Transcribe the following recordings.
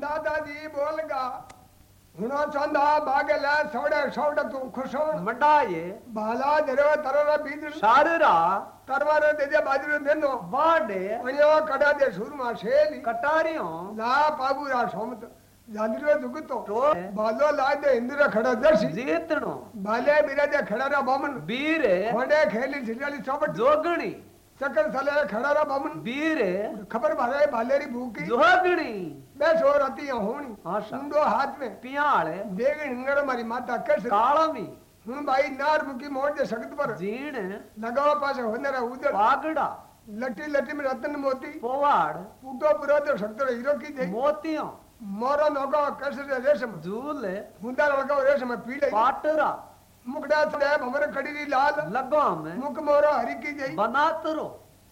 દાદાજી બોલગા. હુણો ચંદા બાગેલા સોડે સોડે તું ખુશોણ મંડાયે. ભાલા જરો તરર બીજ. સારરા. તરવાર દેજે બાજરો દેનો વાડે. અણ્યો કડા દે સુરમાં શેલી. કટારીઓ. લા પાબુરા સોમત. જાંદરો દુગતો ભાલો લાય દે ઇન્દ્ર ખડા દર્શી જીતણો. ભાલે બિરાજે ખડારા બામન બીરે. ખોડે ખેલી સિરિયાલી ચોપટ જોગણી. चक्कर ಚಕ್ಕನ್ ಸಲೆ ಖಡರ ಬಮನ್ ಬೀರ್ ಖಬರ್ ಬಾರೆ ಬಾಲೇರಿ भूखी। ಜೋಗಣಿ मैं सो रहती हूँ होनी मुंडो हाथ में। पिया पियाल। देख हिंगड़ मारी माता कस काला भी। हूँ भाई नार मुकी मोड़ दे सकत पर। जीण। लगाओ पास होने उधर। पागड़ा। लटी लटी में रतन मोती। पोवाड़। पुटो पुरा तो रे हीरो की दे मोतियों। मोरा नोका कस रेशम। झूल। हुंदा लगाओ रेशम पीले। पाटरा। मुकड़ा छुड़ा भंवर कड़ी लाल। लगो हमें। मुख मोरा हरि की जई। बनात रो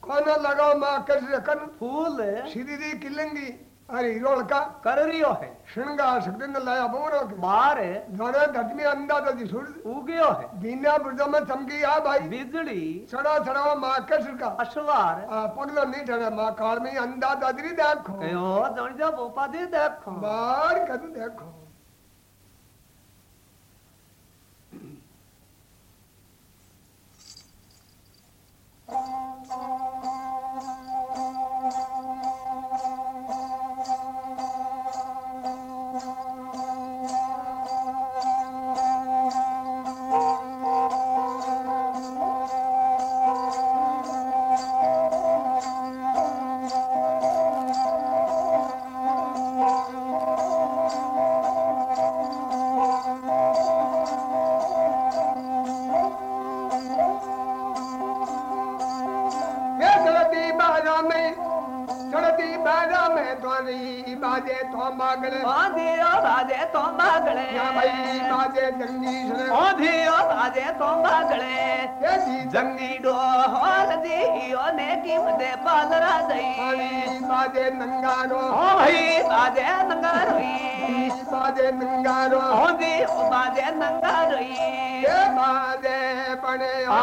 कोना लगाओ माँ कर रकन फूल। श्री दी किलंगी अरे रोल का कर रियो है। श्रृंगार सकते न लाया बोरो बाहर है। धोरे धटमी अंधा तो जी सूरज उगयो है। बिना बुर्जा में चमकी आ भाई बिजली। सड़ा सड़ा माँ कस का अश्वार। पगलो नहीं डरे माँ काल में अंधा दादरी देखो। कहो जण जा भोपा दे देखो। बाहर कर देखो। ಮಗಳೇ ಓದಿಯೋ ರಾಜೆ ತೊಂಬಾಗಳೇ ಮಾತೆ ಜಂಗೀಶನೇ ಓದಿಯೋ ರಾಜೆ ತೊಂಬಾಗಳೇ ಜಂಗೀಡೋ ಹೋಲದಿಯೋ ನೇಕಿ ಮದೆ ಪಾಲರಾದೈ ಮಾತೆ ನಂಗಾರೋ ಓ ಭೈ ಮಾತೆ ನಂಗಾರೋಯಿ ಮಾತೆ ನಂಗಾರೋ ಓದಿಯೋ ಮಾತೆ ನಂಗಾರೋಯಿ ಮಾತೆ ಪಣೆ ಹಾ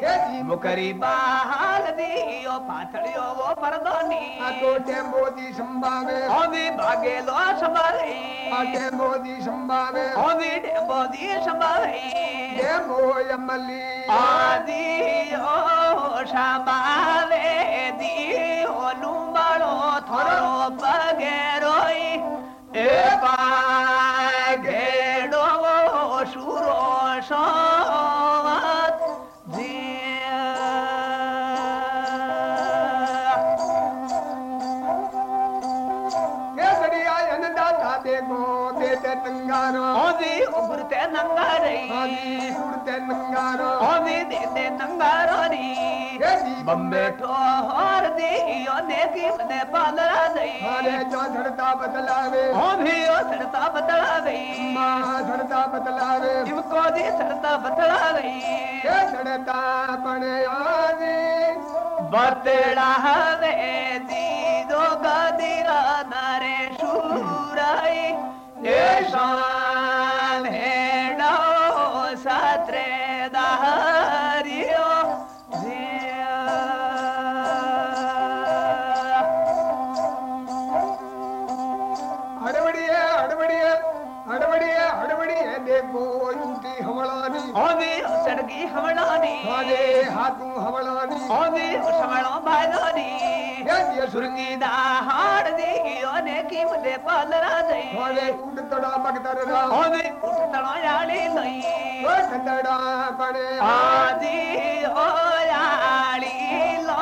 હેજી મુકરી બાલ દીઓ પાતળ્યો વો પરદોની આ તો ટેમ્બોજી સંભાવે barori Bombay to har di yo ne ki mne padra dai hare jo dhadta badlave ho bhi yo dhadta badlave ma dhadta badlave imko di dhadta badlave ye dhadta pane adi batda hare di do gadira nare shurai ye shan देखो इनकी हमलानी ओवे सड़की हमलानी ओवे हाथू हमलानी ओवे समणो बायलानी ये सुरंगी। दा हाड़ दी ओने की मुझे पालरा नहीं ओवे उठ तड़ा मगदर रा ओवे उठ तड़ा याली नहीं ओ तड़ा बने। आजी ओ याली लो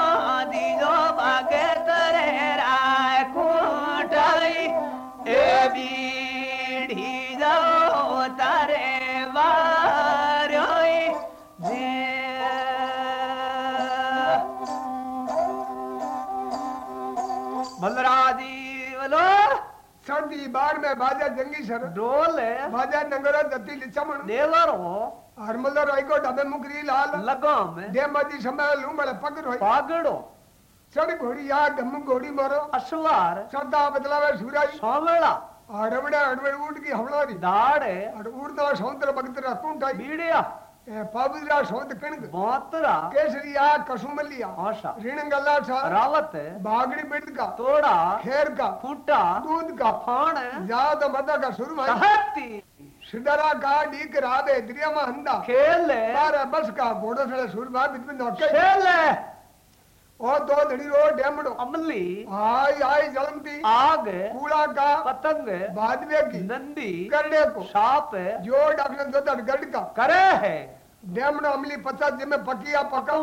बाढ़ में बाजा जंगी सर ढोल बाजा नंगरा दत्ती लिचमण देवरो हरमल रायको डबे मुकरी लाल लगम दे मदी समय लूंबड़ पकड़ होई पागड़ो सड़ घोड़ी आ गम घोड़ी मारो अश्वार सदा बदलावे सूराई सोमला अड़बड़े अड़बड़े उड़ की हमलारी दाड़े अड़ उड़दा समुद्र बगतरा कुंटाई ए पाबुदरा कणक बोतरा केसरिया कसुमलिया आशा ऋणगल्ला सा रावत बागड़ी बिड़ का तोड़ा खेर का फूटा दूध का फाण मदा डीक हंदा खेल बस का घोड़ो सड़े खेल ओ दो धड़ी रो डेमड़ो अमली हाय हाय जलमती आग कूड़ा का पतंग भादवे की नंदी करड़े को साप जो डॉक्टर दो गड़ का करे है डेमड़ो अमली पचास जिमे पकिया पका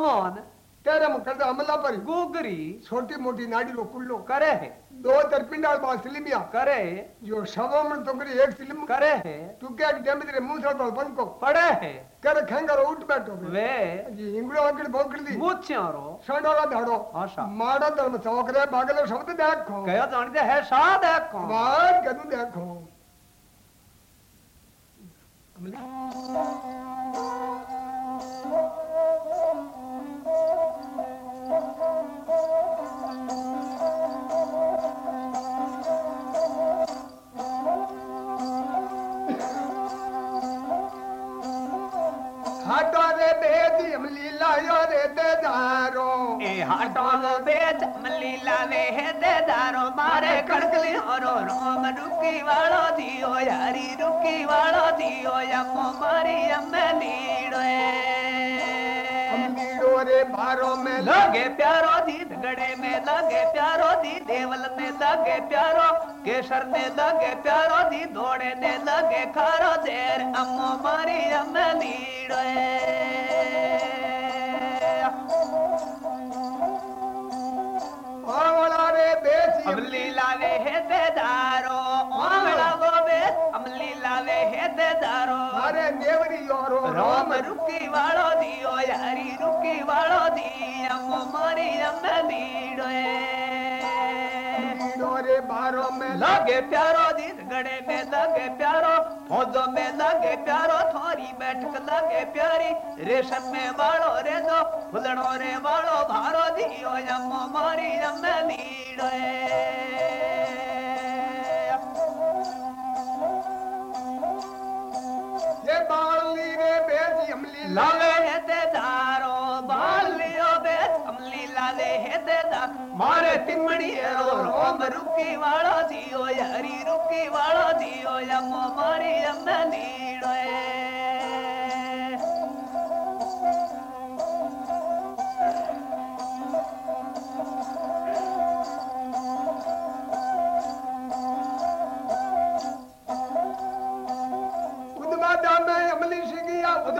कौन तेरे मुकरदा अमला पर गुगरी छोटी मोटी नाड़ी लो कुल्लो करे है। दो तरपिंडाल बा सिलिमिया करे है। जो सवा मन तो करी एक सिलिम करे है। तू क्या डेम तेरे मुँह से बल बन को? पड़े है। कर खेंगर उठ बैठो वे। जी इंगड़ो आकड़ भोकड़ दी। मुच्छारो संडोला धाड़ो। आशा। माड़ा धर्म चौकरे बागलो शब्द देखो। कयो जानते है सा देखो। बात कदू देखो। हाटो रे बेदी अमली लायो रे दे दारो ए है कड़कली होरो, रोम रुकी वालो दियो, यारी रुकी वालो दियो, यमो मारी अम्मे नीड़े रे बारो में लगे प्यारो दी गड़े में लगे प्यारो दी, देवल में लगे प्यारो, केसर ने लगे प्यारो दी दौड़े ने लगे खारो, देर अम्मो मारी रे बेसी अमली लावे है देदारो रोम रुकी वालो दियो यारी रुकी वालो दी अम्मो नीड़े अमलीड़ो रे बारो में लगे प्यारो दी गड़े में लगे प्यारो फौजों में लगे प्यारो थोरी बैठक लगे प्यारी रेशम में वालो रे दो फुलड़ो रे वालो भारो दियो यमो मारी अम्मे नीड़े बेसी हेते दारो, बालियो बे अमली लाले है ते दार मारे तिमड़ी रो रोम रुकी वालो जियो यारी रुकी वालो या मो मारी अम्मा नीड़े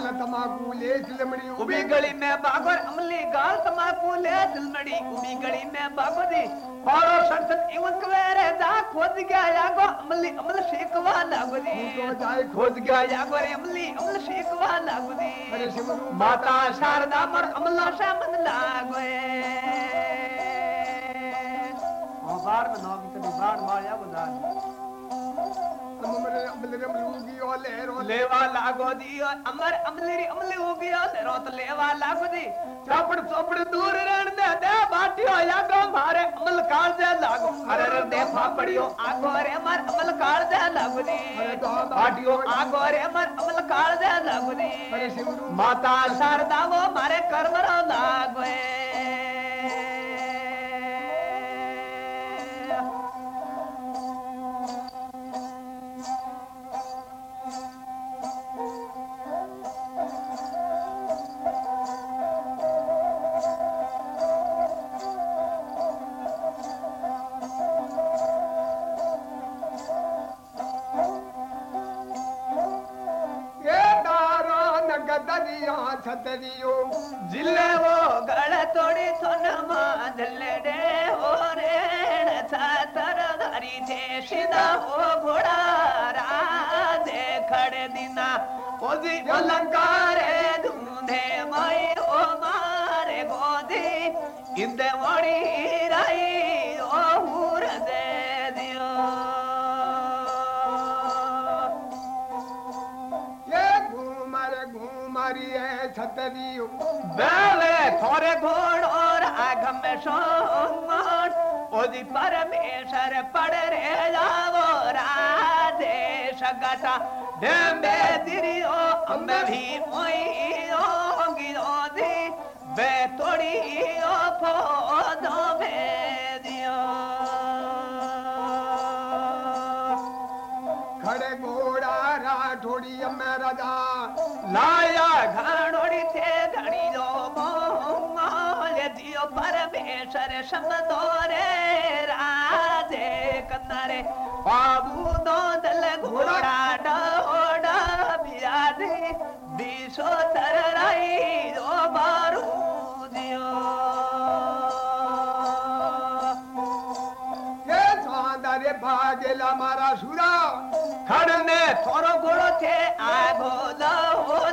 गाल तमाकू ले सिलमणी उबी गली में बागोर अमली गाल तमाकू ले दिलमड़ी उबी गली में बागोरी पारो संसद इवन कवेरे दा खोद गया यागो अमली अमल सीखवा लागोरी तो जाए खोद गया यागो रे अमली अमल सीखवा लागोरी अरे सिमरू माता शारदा मर अमला से मन लागोए ओ बार में नौ की बार माया बुदान अमरे अमले रे मलूगी लेवा लागो दियो अमर अमलेरी अमले हो तेरो तो लेवा लागो दी। चौपड़ चौपड़ दूर रहन दे दे बाटियो यागो मारे अमल काल दे लागो। अरे रे दे फापड़ियो आगो रे मर अमल काल दे। लागो दी बाटियो आगो रे मर अमल काल दे। लागो दी माता शारदा वो मारे कर्म रो लागो दरिया छतरियो ज़िले वो गल तोड़ी थोन मांझले डे हो रेण छतर धरी थे सीधा बेले, थोरे घोड़ो राग में सोमन ओदी परमेश्वर पड़ रे जावो राधे सगटा डेम्बे दिरियो अम्मे भी मोई ओंगी ओदी बे तोड़ी ओ फोदो में दियो खड़े घोड़ा राठोड़ी घाणोड़ी शब्दो रे राधे कन्नरे बाबू दो दल घोड़ा डोड़ा बियादे दिशो तरराई दो बारू दियो। ये सौंदर्य भागेला मारा सुरा। खड़ने थोरो घोड़ो थे आगो लो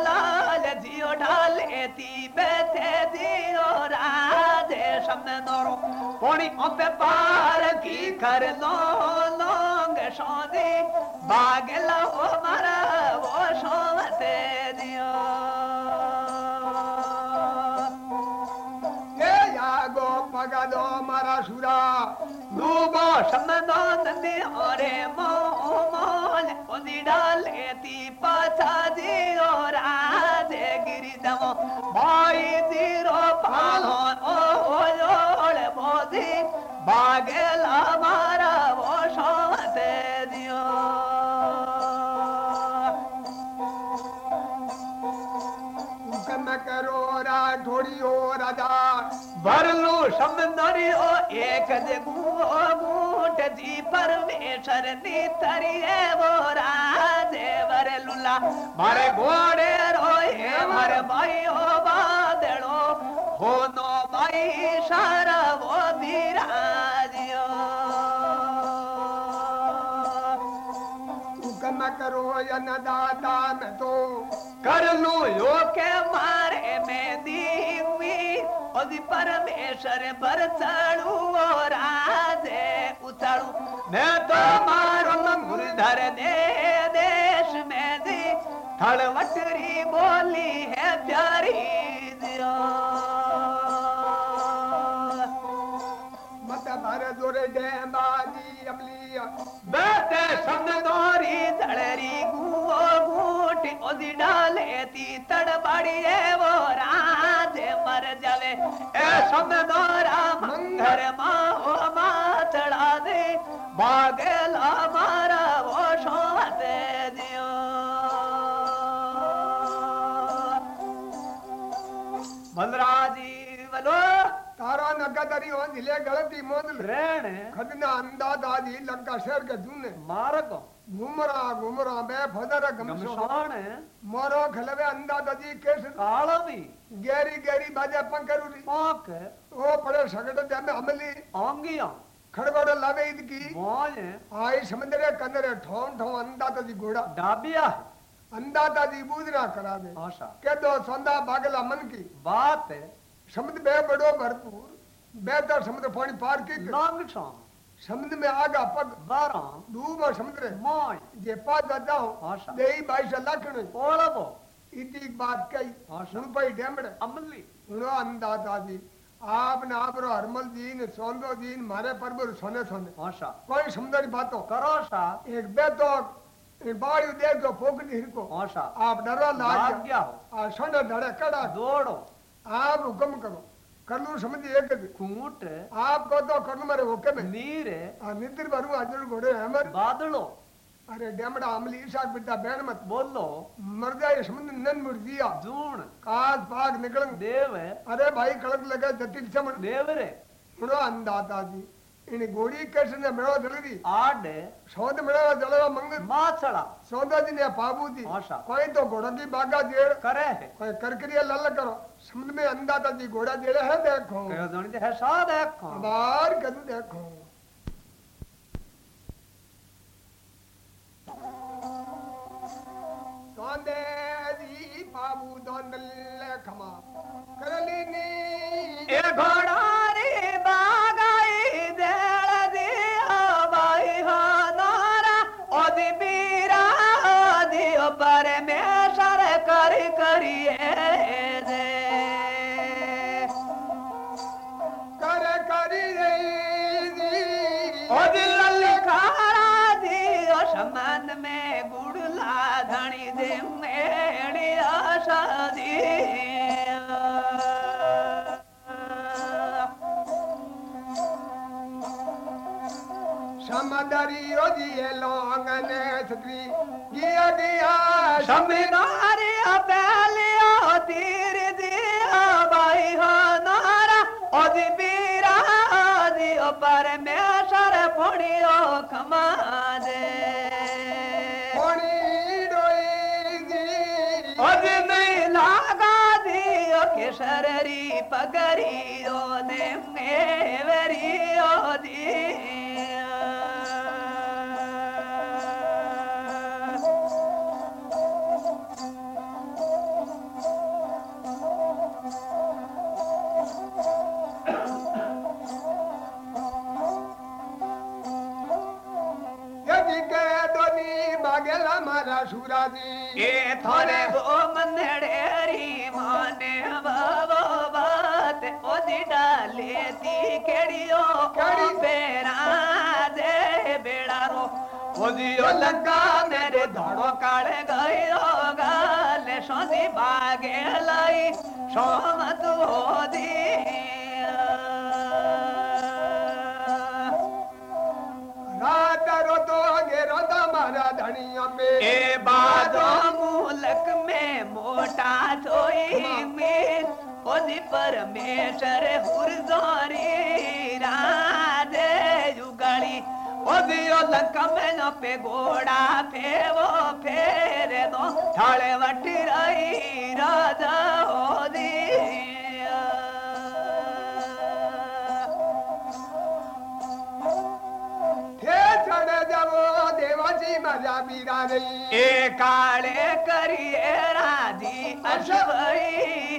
लाल जियो ढाले ती बैठे नोरो पोणी ओपे पार की कर लो लोंग सोदी बागेला ओ मारा वो सोवते दियो। ये यागो पगदो मारा सुरा। डूबो शब्दो नंदी ओरे मो मोल। ओदी डाले ती पाछा दियो राधे गिरी दमो। भाई दीरो पालो ओ ओले बोधी बागेला मारा वो सोते दियो कम करो राठोड़ी हो राजा। भरलू समंदरी ओ एक दे गुओ गुट जी परमेश्वर नी तरिए वो राधे वर लुला। मारे घोड़े रोए मारे भाई ओ बादड़ो हो नो भाई सारा करो यन दाता तो। कर लू यो के मारे में दीवी ओदी परमेश्वर पर चढ़ू राधे उतरू। मैं तो मारू मुरधर दे देश में दी। थड़वटरी बोली है प्यारी दियो मत भर जोरे डेबाजी अमलिया शब्द तोरी दड़री गुओ घूटी ओदी डाले ती तड़बड़ी वो राज मर जावे। ए शब्द तोरा मंगर माओ मा चढ़ा दे, बागेला मारा तारा नगदरी हो ज़िले गलती मोदल। रेण खदना अंदा दादी लंका शहर के दूने मार्ग घुमरा घुमरा बे फदर गमशान मोरो खलवे अंदा दादी केस कालवी गेरी गेरी बाजे पंकरूरी पाक। ओ पड़े सगड़ दे में अमली। आंगिया। खड़गड़ लावे ईद की मोज आई समुद्रे कंदरे ठों ठों अंदा दादी घोड़ा। डाबिया। अंदा दादी बूदना करा दे। आशा। के दो संदा बागला मन की। बात है। समुद्र बे बड़ो भरपूर बेहतर समुद्र पानी पार की नांग छां समुद्र में आगा पग बारा डूब और समुद्र मोय जे पा आशा हूँ देई बाईस लखन ओळबो इतनी बात कही आशा सुन पाई डेमड़े अमली उनो अंदाज़ा जी आप ने आप रो हरमल जी ने सोंदो जी ने मारे पर सोने सोने आशा कोई समुद्र की बातों करो सा एक बेतो बाड़ी देख दो पोकटी हिरको आशा आप डरो लाग गया हो आ सोने धड़े कड़ा दौड़ो आप हुक्म करो। कर लू समझ एक कूट आप को तो कर्ण मारे हुक्म में नीर आ निद्र भरू आज घोड़े है मर बादलो। अरे डेमड़ा अमली ईशाक बिटा बैन मत। बोलो। मर जाए समझ नन मुड़ दिया जून काज पाग निकल देव। अरे भाई कड़क लगे जटिल चमन। देव रे। सुनो अंदाता जी। घोड़ी जल्दी आड सौद मेड़ो जलवा मंगल माछड़ा सौदा जी ने बाबू जी आशा। कोई तो घोड़ा की बागा जेड़ करे कोई करकरिया लल करो समझ में अंदाज़ा जी घोड़ा जेड़ा है देखो कहो जणी है सा देखो बार कदू देखो दोंदे जी बाबू दोंदल खमा करली नी ए घोड़ारी समदरी ओ जी लोंगने छत्री गिया गिया शमिनारी अपैलिया तीर दिया बाई हो नारा। ओदी पीरा दियो परमेश्वर पुणियो खमा दे कोणी डोई जी ओदी नहीं लागा दियो केसरी पगरी ओ दे मेवरी এ ধরে গো মনেড়েরি মনে বাবো বাত ওদি ডালে দি কেড়িও বেড়া দে বেড়ারো। ওদিও লঙ্কা মেরে ধড়ো কাড়ে গাইও গালে সদি বাগে লাই সমত ওদি রাত রত গেরত মারা ধনিয়া পে এ বাদো ओदी परमेश्वर हुरजोरी राधे युगली ओदी ओलक में न पे फेवो फेरे दो। ठाले वटी रही जावो देवाजी मज़ा रही ए काळे करिये राधी अशवई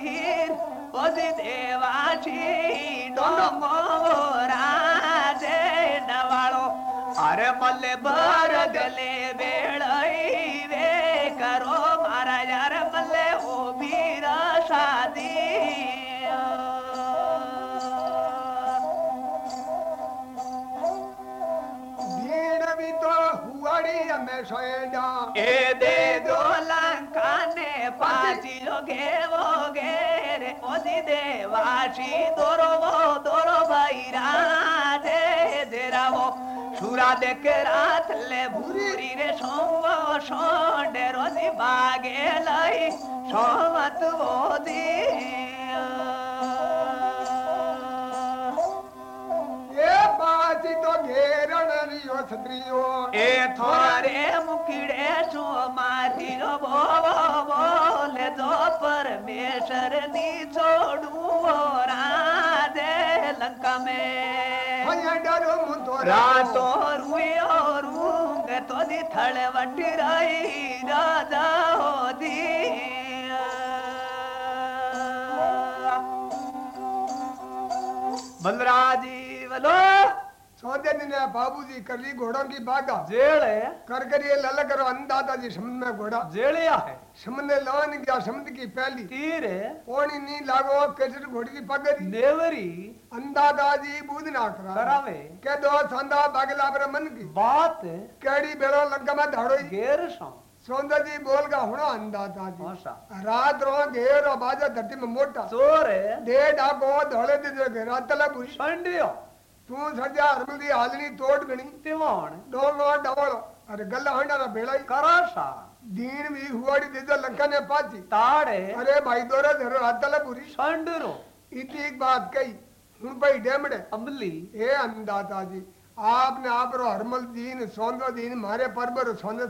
अरे मल्ले बर गले वे करो मारा यार मल्ले ओ बीरा शादी। भीड़ भी तो हुआड़ी हमें सोएगा ए दे देवाशी दोरो वो दोरो भाईरा दे देरावो सुरा देख रात ले भूरी रे सोमो सोंडे रोदी बागे लाई सोमत वो दी ये बाजी तो घेरण रियो छत्रियो ए थोरे मुकिड़े सो मारी रो बो बोले दो परमेश्वर नी छोड़ू राधे लंका में भैया डरो मुंतो रातो रुयो रूंग तो दी थड़ वट रही राजा हो दी बलराजी बोलो। दिन बाबूजी कर ली घोड़ों की बागा जेड़े कर कर ये लल करो अंदाज़ा जी समझ में घोड़ा जेड़िया है समझने लान गया समझ की पहली तीर है ओनी नी लागो केसर घोड़ी की पगड़ी देवरी अंदाज़ा जी बूझ ना करा करावे के दो संदा बागला पर मन की बात केड़ी बेरो लंका में धाड़ो गेर सो सौंदर जी बोल का होना अंदाज़ा जी रात रो घेर और बाजा धरती में मोटा चोर दे डाको धोले दे घेरा तला बुरी संडियो तू सजा हरमल दी हालनी तोड़ गणी तिवण। डोंगो डवल अरे गल्ला हंडा ना बेड़ाई करासा दीन भी हुआड़ी दे जो लंका ने पाची ताड़े। अरे भाई दोरा धरो रात तला बुरी संडरो। इतनी एक बात कही हूँ भाई डेमड़े। अमली ए अंदाता जी आपने आप रो हरमल दीन सोंदो दीन मारे परबर सोने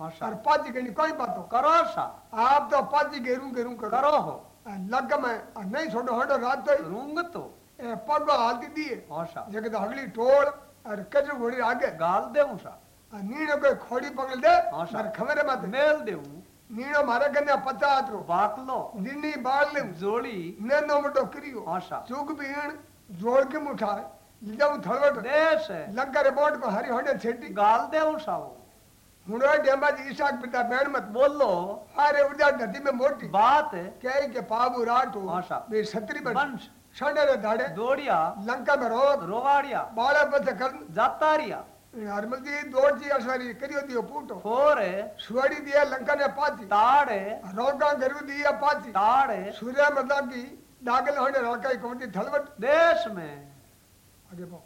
आशा और के नहीं कोई बातो करो सा। आप तो पाजी गेरू गेरू करो। हो। लग में नहीं छोड़ो हटो रात तो रूंग तो पग हालती दिए आशा जगह तो अगली टोल और कचरू घोड़ी आगे। गाल देऊं सा नीनो कोई खोड़ी पकड़ दे हाँ। और खबर मत मेल देऊं? नीनो मारे कन्या पचास रो बाकलो दिनी बाल ले जोड़ी। नैनो मटो करियो। आशा चूक बीण जोड़ के मुठा जाऊँ थलवट देश है। लंका को हरी होने छेटी। गाल देऊं सा वो हुनो डेम्बा जी ईशाक पिता बैण मत। बोलो। अरे उड़ा नदी में मोटी। बात है। कहे के पाबू राट हो आशा। वे छतरी बन वंश रे धाड़े दौड़िया लंका में रोक रोवाड़िया बाला बस कर जातारिया हरमल जी दौड़ जी असरी करियो दियो पूटो फोर है सुवाड़ी दिया लंका ने पाची ताड़ रोका गरु दिया पाची ताड़ सूर्य मतलब की दागल होने रोका कोटी थलवट देश में आगे पाओ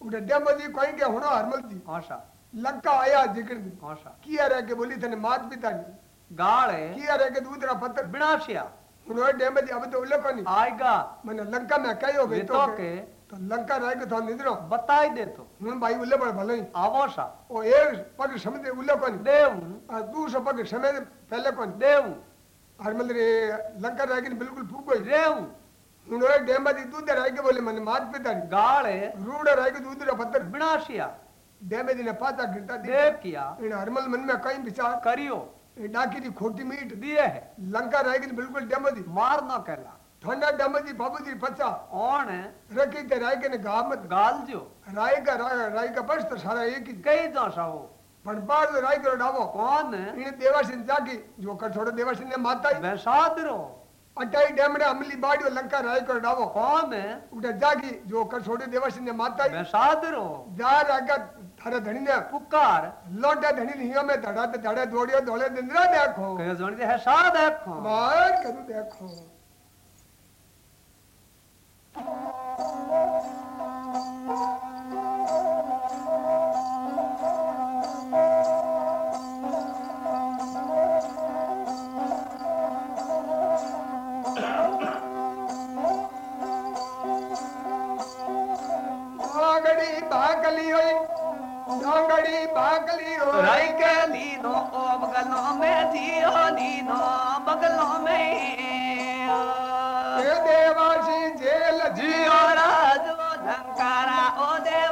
उड़े डेम्बा जी कोई के हुनो हरमल जी आशा लंका आया ज़िक्र आशा किया रह के बोली तने मात पिता गाल है किया रह के दूसरा पत्थर बिनाशिया उन्होंने डेम्बा जी अब तो उल्ले को नहीं। आएगा। मैंने लंका में कहो ये गए तो तो के तो लंका रह के तो निद्रो। बताई दे तो। हूँ भाई उल्ले पर भले ही। आवो सा ओ एक पग समझे उल्ले को नहीं। देऊं और दूसरा पग समय पहले को नहीं देऊं हरमल लंका रह के बिल्कुल फूक गई। रेऊं उन्होंने डेम्बा जी दूध रह के बोले मैंने मात पिता गाल है रूढ़ रह के दूसरा पत्थर। बिनाशिया डेम्बा जी ने पाता दी देव किया। इन हरमल मन में कहीं विचार करियो। ये डाकी खोटी मीट दिए है। लंका रह के बिल्कुल डेम्बा जी मार न कहला ठंडा डेम्बा जी बाबू जी पचा ओण रखी ते राय के ने गा मत गाल जो। राय का राय राय का बस तो सारा एक ही। कई जो सा हो। पण बार तो राय करो डावो कौन इन देवासिन जागी जो कर छोड़ो देवासिन ने माता ही। वैसादरो अटाई डैमड़े अमली बाड़ियो लंका राय करो डावो कौन उठे जागी जो कर छोड़ो देवासिन ने माता ही। वैसादरो जा रागा थारे धनी ने पुकार लोटे धनी लियो में धड़ा ते धड़े दौड़ियो दौड़े दिंदरा देखो। कहे जोनी है सा देखो। मार करू देखो। डोंगड़ी डोंगड़ी बागली राई के लीनो ओ बगलों में जियो लीनो बगलों में ए देवासी जेल जियो राजो धंकारा ओ देवासी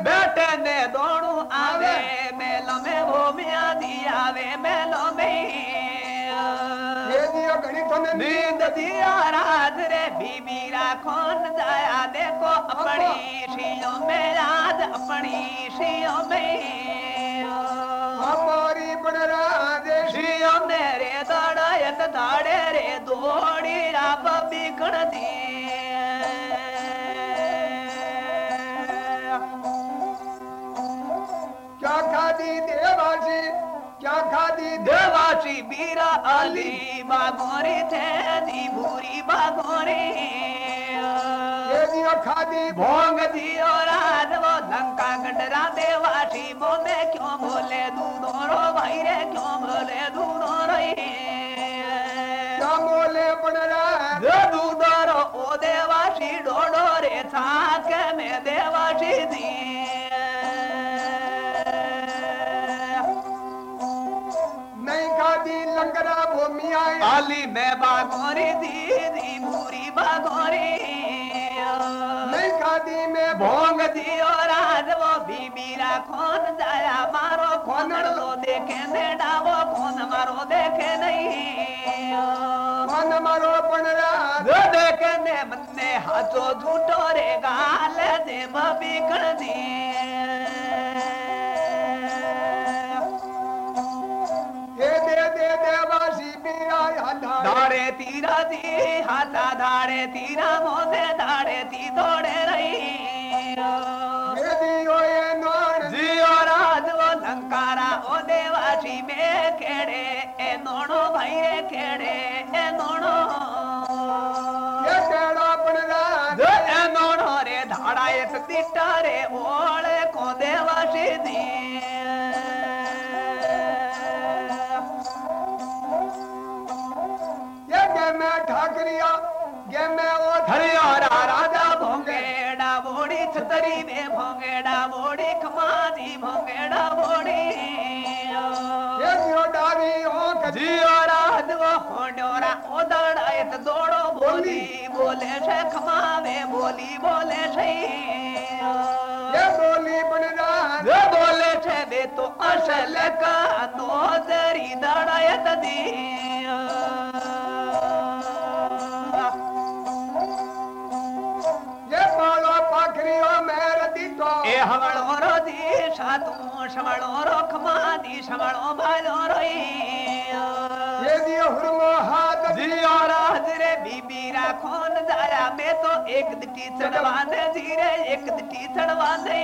बेटे ने दोणू आवे मेलो में भूमिया दी आवे मेलो में दियो नींद दिया रात रे बीबी राखोन जाया देखो अपनी शियों में याद अपनी शियों में हमारी पण राज शियों मेरे दड़ायत दाड़े रे दौड़ी राब बिगड़ दी दी भूरी बागोरी ए दियो खादी भोंग दियो राज वो लंका गडरा देवासी बोले क्यों बोले दूधोरो भाई रे क्यों बोले दूधोरो क्या दे आली में बागोरी दी दी भूरी बागोरी। नहीं खादी में भोंग। दियो राज वो बीबीरा खोन जाया मारो खोनड़। लो देखे ने डावो खोन मारो देखे नहीं। मन मारो पण राज। देखे ने मन्ने हाथो झूठो रे गाल दे बिगड़ दी तीरा ती हाथा धाड़े तीरा मोदे धाड़े ती थोड़े रही। जियो राज ओ लंकारा ओ देवासी में खेड़े ए नोड़ो भाई खेड़े। खमाजी भोंगेड़ा बोड़ी ये जियो डावी ओ कजी जियो राज वो होंडोरा ओ दड़ायत दौड़ो बोली बोले से खमावे बोली बोले से ये बोली पण राज जे बोले छे बे तो ए हवळो रो दिशा तू शवळो रो खमादी शवळो भालो रोई. ये दियो हुरमो हाथ जियो राज रे बीबी राखोन जाया मैं तो एक दिटी चढ़वा दे जीरे एक दिटी चढ़वा दे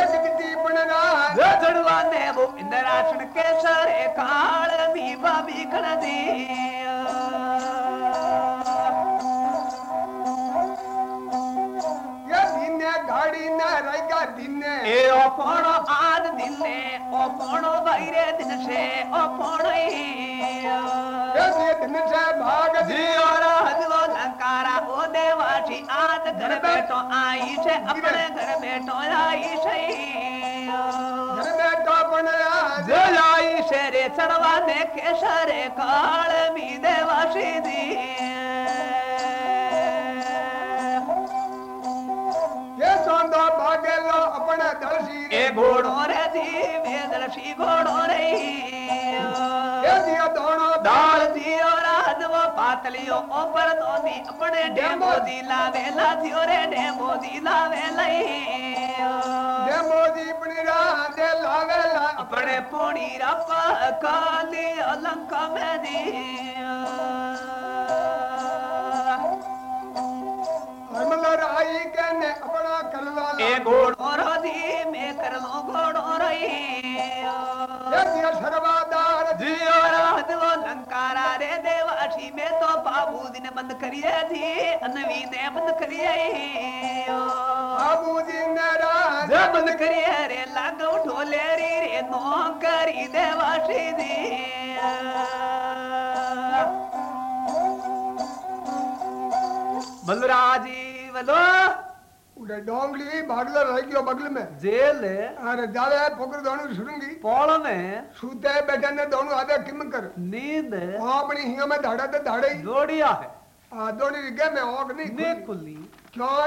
एक दिती पण राज जो चढ़वा दे वो इंद्रासन के सरे काल भी बाबी खण दिने ए ओ पोणो आद दिने ओ पोणो बैरे दिन से ओ पोणो ये दिए दिन से भाग जियो राज वो लंकारा ओ देवासी आज घर बैठो आई से अपने घर बैठो आई से घर में तो पण ए घोड़ो रे दी वेदलसी घोड़ो रे ये दियो दोनों दाल। दियो राज वो पातलियो ऊपर दोनी अपने डेमो दी लावे ला दियो रे डेमो दी लावे लई दे मोदी पण राज दे लावे ला। अपने पूरी रप काली अलंक में दी आई के अपना करवा ए घोड़ो। दी मैं कर लो घोड़ो रही ये। सर्वादार जियो रात वो लंकारा रे देवासी में तो बाबू बंद करिए अनवी ने बंद करिए बाबू जी ने राज बंद करिए रे लागो ढोले री रे नौकरी देवासी दी बलराजी बोलो उड़े डोंगली भागलर रह गयो बगल में। जेल अरे जावे पोकर दोनों सुरंगी। पौड़ में। सूते बैठे ने दोनों आवे किम कर। नींद अपनी हिंग में धाड़ा ते धाड़े ही। है। आ दोनी रिगे में ओक नहीं ने खुली।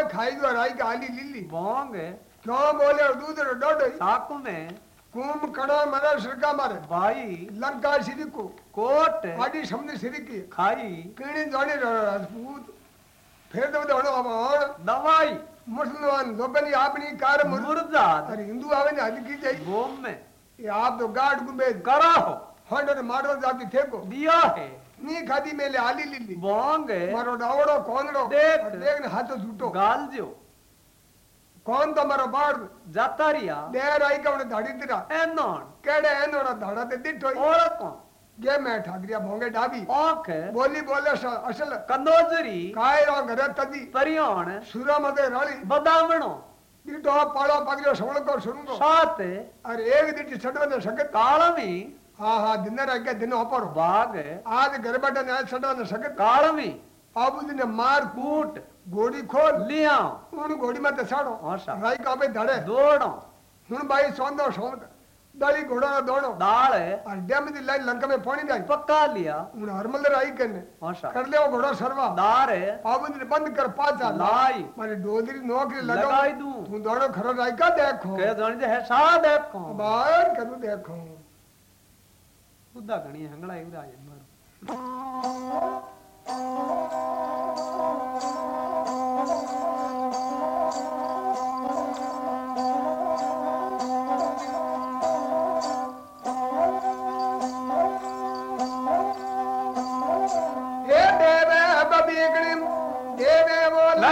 खाई दो राई आली लीली। बोंग क्यों? बोले दूध रो डोडो साकु में। कुम कड़ा मरा सिरका मारे। भाई लंका सिरी को कोट आडी समुद्र सिरी की खाई कीणी जाने राजपूत फिर तो अब और दवाई मुसलमान लोगन अपनी कार मुर मुर्दाद अरे हिंदू आवे ने हद की जाई गोम में ये आप तो गाड़ गुबे करा हो। हंडर मारो जाती थे को दिया है। नी खादी मेले आली लीली बोंग मारो डावड़ो कौनड़ो देख। देख ने हाथों झूठो गाल जो कौन तो मारो बाड़ जाता रिया। देर आई का उन्हें धाड़ी दिरा। एनोन। केड़े एनोड़ा धाड़ा ते दिठो और कौन? गे मैं ठाकरिया भोंगे डाबी। ओंख बोली बोले असल कंदोजरी। काय रो घरे तदी। परियोण। सुरा मते राली। बदामणो। दिठो पाड़ो पगलो सवल को सुनगो सात। अरे एक दिठी सटवन सकत कालमी। हाँ हाँ दिन रह दिन ओपरो। बाग। आज घर बैठे ने सटवन सकत कालमी। बाबू जी ने मार। कूट। घोड़ी खोल। लिया उन घोड़ी में ते साड़ो आशा। राई का पे धड़े। दौड़ो। हुन भाई सोंदो सोंद। दली घोड़ा ना दौड़ो दाल और डैम दी लाइन लंका में पानी जाई पक्का लिया उन हरमल राई कने आशा कर ले वो घोड़ा सरवा दार बाबू जी ने बंद कर पाचा लाई मारी डोदरी नौकरी लगाई दूँ तू दौड़ो खरो राई का देखो के जण जे है सा देखो बाहर करू देखो खुदा गणी हंगड़ा इवरा है मारो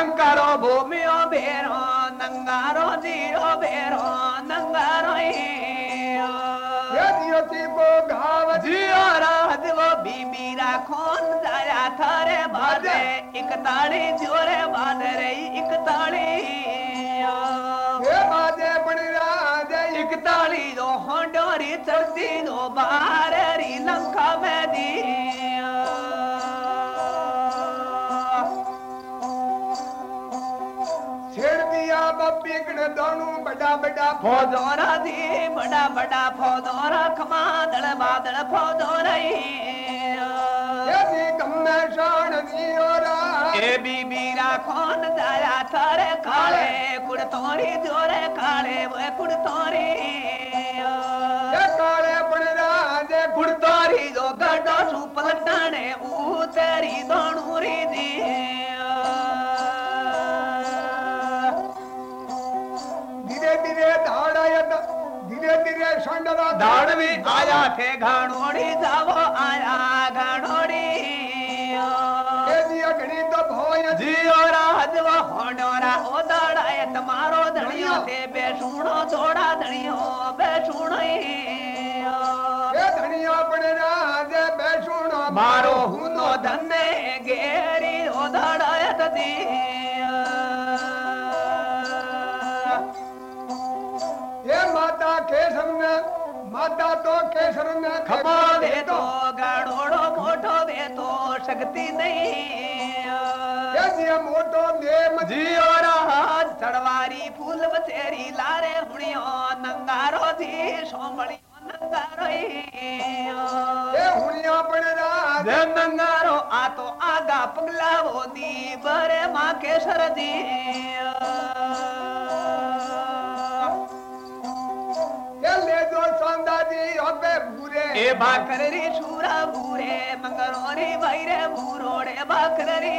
लंकारो भूमियो बेरो नंगारो ज़ीरो बेरो नंगारो को घाव जियो जाया थारे बाजे इकताली जोरे बाजे रे इकताली ये बाजे बन राजे। इकताली जो होंडोरी चलती जो बाहर री लंका में दी। छेड़ दिया बप्पी कड़ दोनों बड़ा बड़ा फौजोरा दी। बड़ा बड़ा फौजोरा खमा दड़ बादल फौजोरा ये। दी कम्मे शान ए बीबीरा कौन जाया थारे काले कुड़ तोरी जोरे काले वो कुड़ तोरी। ये काले बन राजे कुड़ तोरी जो संडरा दाड़ भी आया थे घाणोड़ी जावो आया घाणोड़ी ये दिया घड़ी तो भोय जियोरा हजवा होडोरा ओ दाड़ाए तुम्हारो धड़ियो ते बेसुणो थोड़ा धड़ियो बेसुणो ये धनिया बन राजे बैसुणो मारो हुनो धने गेरी ओ दाड़ाए तदी माता तो केसर ने खपो दे तो गाड़ोड़ो मोटो दे तो शक्ति नहीं ये दिया मोटो नेम जियो राज चढ़वारी फूल बचेरी लारे हुणियो नंगारो जी सोमड़ियो नंगारो ये हुनिया बन राज जे नंगारो आ तो आगा ए भाकर रे शूरा भूरे मंगरो रे भाकर रे।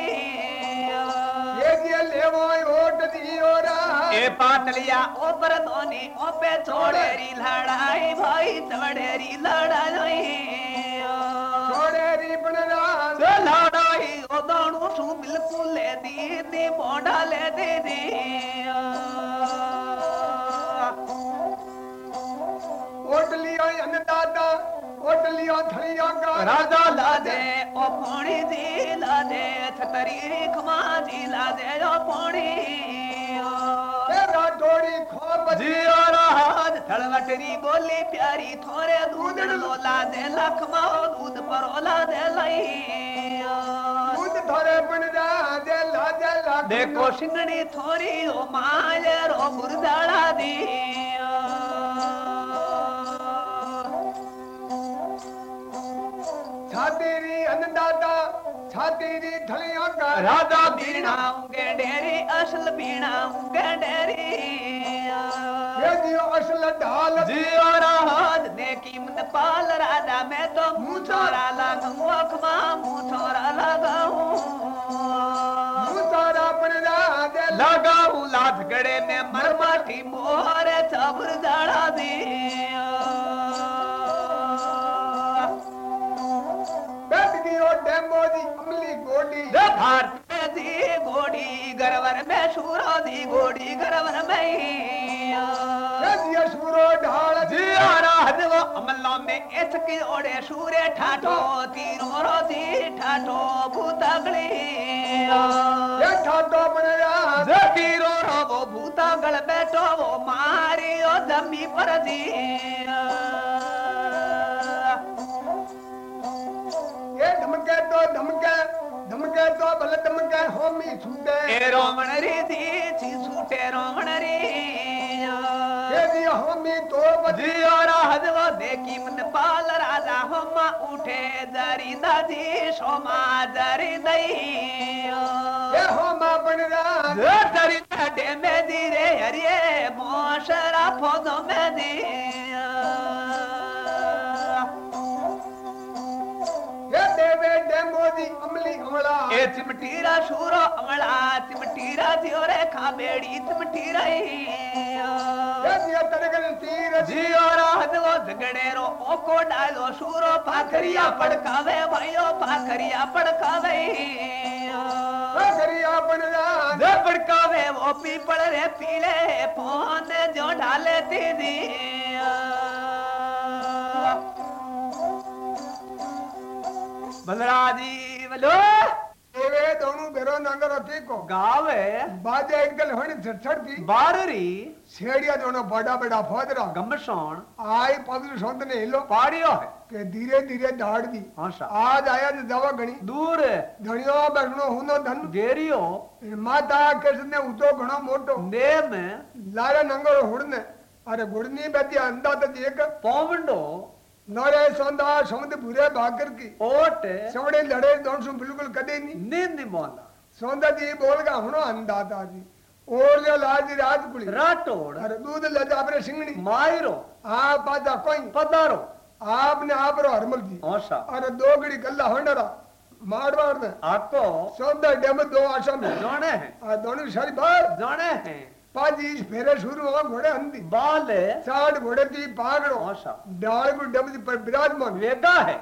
ये दिया लेवो ओट दी ए पातलिया ओ पर दोनी ओ पे छोड़ेरी लड़ाई भाई चढ़ेरी लड़ाई। छोड़े री बन लड़ाई ओ दोनों सु बिल्कुल ले दी दी बोंडा ले दी दी। ओट लियो अन्नदाता ओट लियो थलिया का। राजा ला दे ओ जी ला दे छतरी खमा जी ला दे ओ पानी तेरा डोरी खोप जियो राज थड़वटरी बोली प्यारी थोरे दूध लोला दे लखमा दूध परोला दे लई। दूध थोड़े बन राजे लाजे ला देखो सिंगड़ी थोरी ओ माले रो मुरदाड़ा दी। री अन्नदाता छाती री थलिया का राजा बीणा उंगे डेरी असल बीणा उंगे डेरी। ये दियो असल ढाल। जियो राज देखी मन पाल राजा मैं तो मुँह छोरा लगाऊँ अखमा मुँह छोरा लगाऊँ। मुसारा बन राजे लगाऊँ लाथ गड़े में मरमाठी मोरे चाबुर जाड़ा दी। गोडी दे घोड़ी गरवर में शूरो दी घोड़ी गरवर में सूरो ढाल जिया राज वो अमलों में एथ की ओड़े शूरे ठाठो तीरों रो दी ठाठो भूतगली ये ठाडो बन राजे तीरो रो भूतगल बैठो वो मारियो जमी पर दी ये धमके तो धमके। धमके तो भले धमके होमी छूटे ए रोमण री दी छी छूटे रोमण री ये दियो होमी तो बजी जियो राज वो देखी मन पाल राजा होमा उठे दरी दादी सोमा दरी दई ये होमा बन राजे दरी दे में दी रे हरिये मोशरा फोदो में दी दी अमली अमला। ए चिमटीरा शूरो अमला चिमटीरा दियो रे खाबेड़ी चिमटीरा जियो वो झगड़ेरो ओको डालो शूरो पाखरिया पड़कावे भाइयो पाखरिया पड़कावे राजे दे पड़कावे वो पीपल रे पीले फ़ोन जो डाले दीदी बलराजी બોલો ದೇವೇ ದೋಣು ಬೆರೋ ನಂಗರ ತೀಕೋ ಗಾವೆ ಬಾಜೆ ಇದ್ದಲ್ ಹೊಣಿ ಜಟ್ಟಿ ಬಾರರಿ ಸೇಡಿಯ ದೋಣ ಬಡ ಬಡ ಫೋದ್ರ ಗಮ್ಮಶೋಣ ಆಯ್ ಪದ್ರ ಸೊಂತ ಇಲ್ಲೋ ಪಾಡಿಯೋ કે ધીરે ધીરે દાડવી આજ આયા દવા ઘણી દૂર ધણિયો બગણો હુનો ધન ઘેરિયો માતા કૃષ્ણ ને ઉતો ઘણો મોટો ને મે લારે નંગળ હુડને અરે ગુડની બધી અંદાજ એક પોમંડો नरे सोंदा समुद्र भूरे भाकर की। ओट। सवड़े लड़े दोनसु बिल्कुल कदे नहीं। नींद मोला सोंदा जी बोल गा अंदाता जी। और जो लाज रात कुली। राटोड़ अरे दूध ले जा अपने सिंगनी मायरो आ पादा कोई। पदारो आपने आप हरमल जी। ओसा अरे दोगड़ी गल्ला हंडरा मारवाड़ में आको सोंदा डेम दो आशा में। जाने हैं। आ दोनों सारी बात। जाने हैं। पाजी फेरे शुरू हो घोड़े अंधी बाल साठ घोड़े ती पागड़ो। हाशा डाल को डम जी पर विराजमान वेगा है।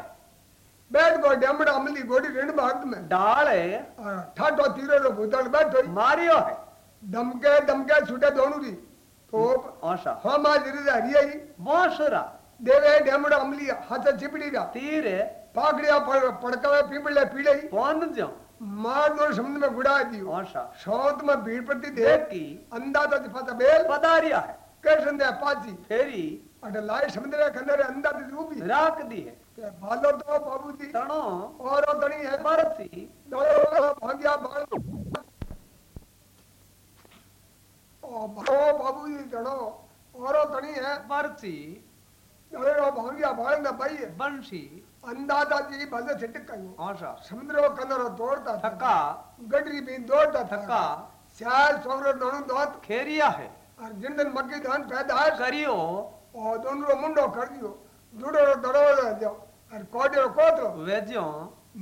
बैठ को डमड़ा अमली घोड़ी ऋण भाग में। डाल और ठाठो तीरो रो भूतल बैठो मारियो है। दमके दमके छूटे दोनों दी तो हाशा हम आज रिजा रियाई बांसुरा देवे डेमड़ा अमली हाथ चिपड़ी रा। तीर है। पागड़िया पड़ पड़कावे पीपड़े पीड़े पौन जो मार दो समुद्र में गुड़ा दियो हाशा में भीड़ पड़ती देख देखी अंदाज़ा दिफाता बेल। पदारिया है। कृष्ण दे पाची फेरी। अटे लाए समुद्र के अंदर अंदाज़ा रूपी। राख दी है। के भालो तो बाबू जी। तणो। और तणी है। बरसी दो भाग्या बाल। ओ भो बाबू जी तणो। और तणी है। बरसी दो भाग्या बाल ना भाई बंशी अंदाज़ा जी भले छिटक कयो हाशा समुद्र को कंदरो तोड़ता था थका गडरी भी दौड़ता थका चार सोगरो दोनों दोत खेरिया है और जिन दिन मक्की धान पैदा है करियो और दोनों मुंडो कर दियो दूडो दड़ो दियो और कोडियो कोतरो वेज्यो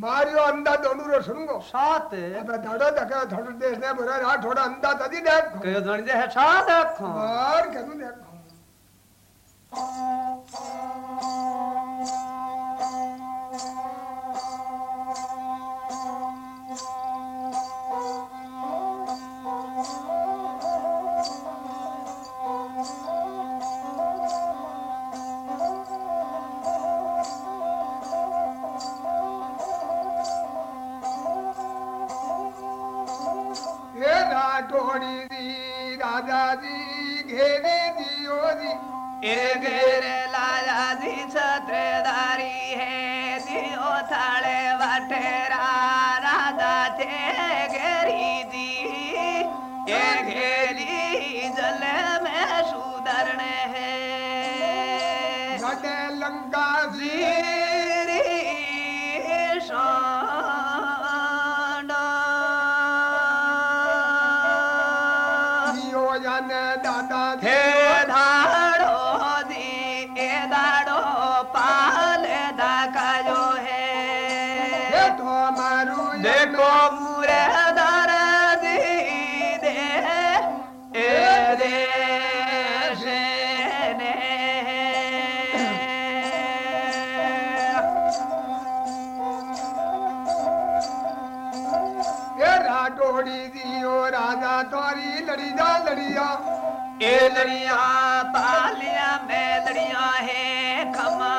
मारियो अंदा दोनों रो सुनगो सात अब धड़ो धका थोड़ा देश ने बोला रा थोड़ा अंदा तदी देख कयो जण जे है सात देखो मार कनु देख ये दी राजा जी घेरे दियो जी ए घेरे लाला दी छत्रधारी है, दियो थाले वाटेरा लड़िया पालिया में लड़िया है खमा।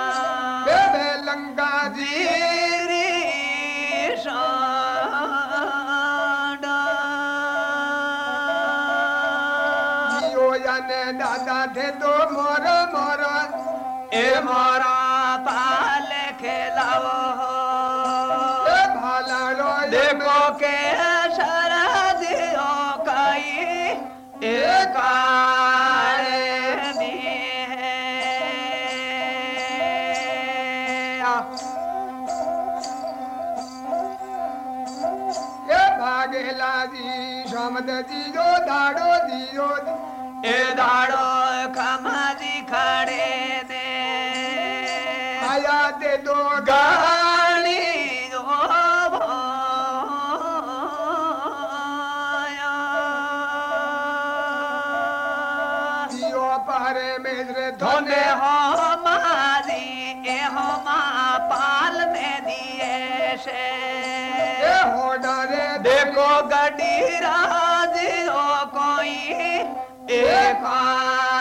बे लंका जी। दादा थे तो मोर मोर। ए मोरा पाल खेलाओ। भाला रो देखो के ए एक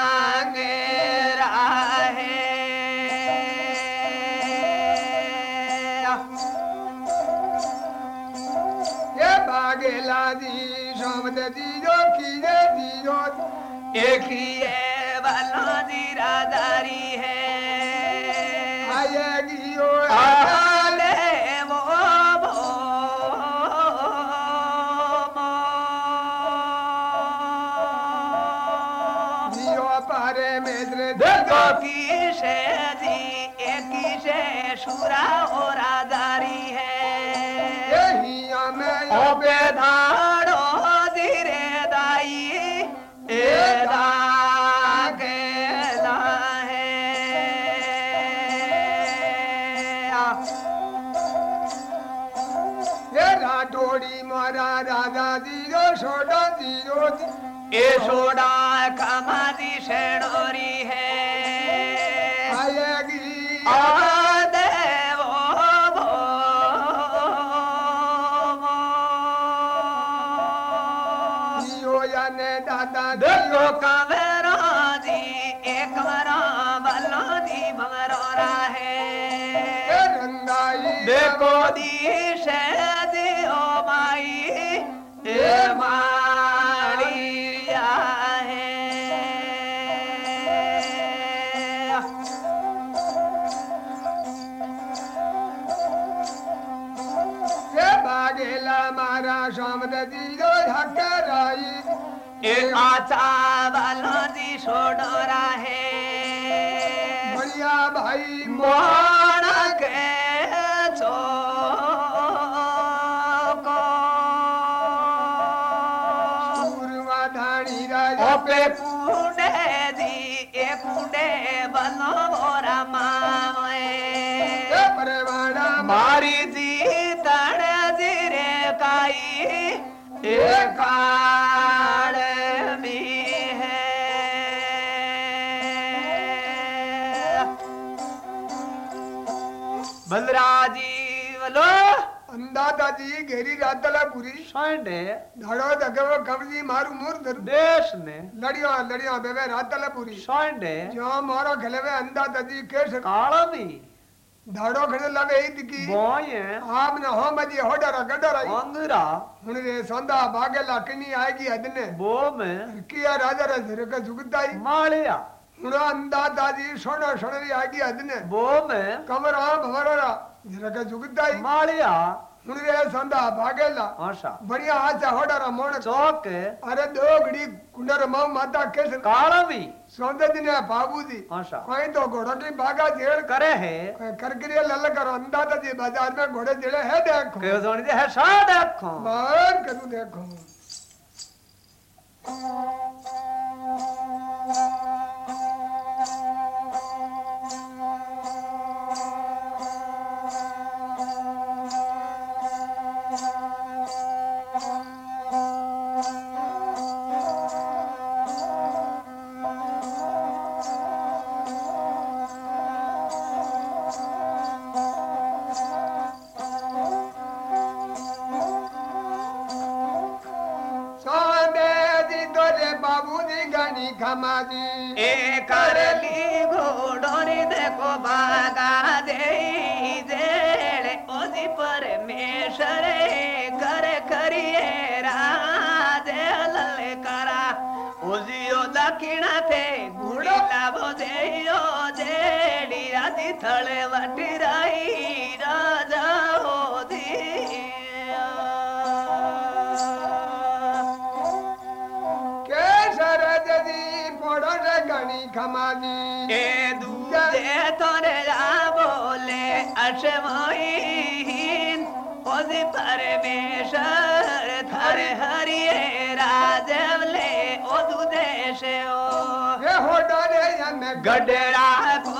शुरा और राजारी है। हमें धीरे दाई है ये राठोड़ी मारा राजा ज़ीरो छोटा ज़ीरो ए सोडा ए आचा बलो दी सोडोरा है बढ़िया भाई मोण के चोको सूरमा धानी राजा ओपे कुंडे दी ए कुंडे बनो मोरा मावे। ये परवाना। मारी जी तण जी रे काई। ए हेलो। अंदाता जी घेरी रातला पूरी है धड़ो दगव कवजी मारू मोर धर। देश ने। लड़िया लड़िया बेवे रातला पूरी साइडे जो मारो गलवे अंदाता जी केस काला भी। धड़ो खड़े लगे ही दिकी है आप ना हो मजी हो डरा आई अंगरा हुन रे सोंदा बागे लाकनी आएगी अदने। बो में किया राजा रे धरे का झुकताई मालिया हुन अंदाता जी सोना सोना आएगी अदने। बो में कमरा भवरा ನಿರಗ ಜುಗದಾಯಿ ಮಾಳಿಯ ಹುಣರೇ ಸಂದ ಬಾಗೆಲ್ಲ ಆಶಾ ಬರಿಯ ಆಚ ಹೊಡರ ಮೋಣ ಚೋಕ್ ಅರೆ ದೋಗಡಿ ಕುಂಡರ ಮಾವ ಮಾತಾ ಕೇಸ ಕಾಳವಿ ಸೌಂದರ್ಯ ಬಾಬೂಜಿ आशा कोई तो घोड़ा की बागा जेड़ करे है कर करिए लल करो अंदाज़ा जी बाज़ार में घोड़े जेड़े है देखो के सोनी जी है शा देखो मान करू देखो માજી એ કરલી ઘોડોની દેખો ભાગા દે જેણે ઓજી પરમેશ્વરે ઘર કરીએ રાજે લલ કરા. ઓજીઓ દક્ષિણા તે ગુડી લાવો દેયો જેડી આજી થળે शमोइन उस परमेश्वर थर हरिए ओ ले उदु देश हो गडरा को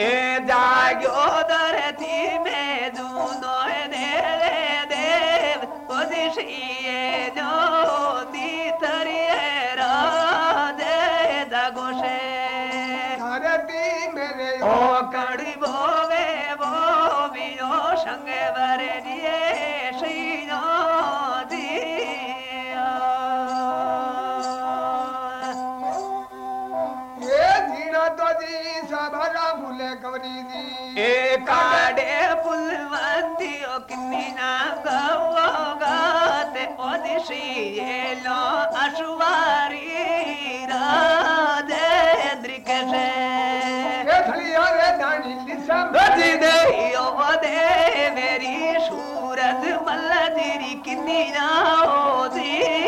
এ যা You're the दहियो दे मेरी सूरत मल तेरी किन्नी ना होती